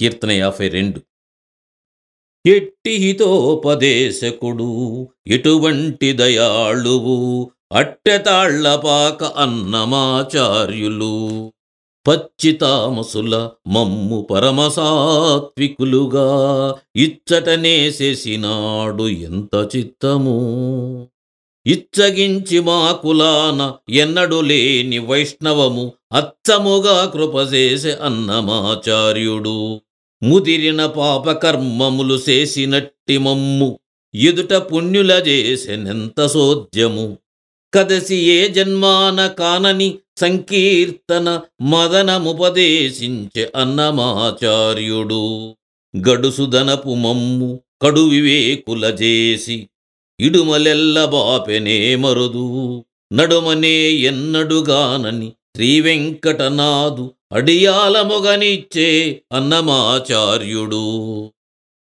కీర్తన యాభై రెండు. ఎట్టి హితోపదేశకుడు ఎటువంటి దయాళువు అట్టెతాళ్ళపాక అన్నమాచార్యులు. పచ్చితామసుల మమ్ము పరమసాత్వికులుగా ఇచ్చటనేసేసినాడు ఎంత చిత్తము. ఇచ్చగించి మా కులాన ఎన్నడు లేని వైష్ణవము అచ్చముగా కృపచేసే అన్నమాచార్యుడు. ముదిరిన పాపకర్మములు చేసినట్టి మమ్ము ఎదుట పుణ్యుల చేసెనెంత సోద్యము కదసి ఏ జన్మాన కానని సంకీర్తన మదనముపదేశించే అన్నమాచార్యుడు. గడుసుదనపు మమ్ము కడు వివేకుల చేసి ఇడుమలెల్ల బాపెనే మరుదు నడుమనే ఎన్నడుగానని శ్రీవెంకటనాథు అడియాల మొగనిచ్చే అన్నమాచార్యుడు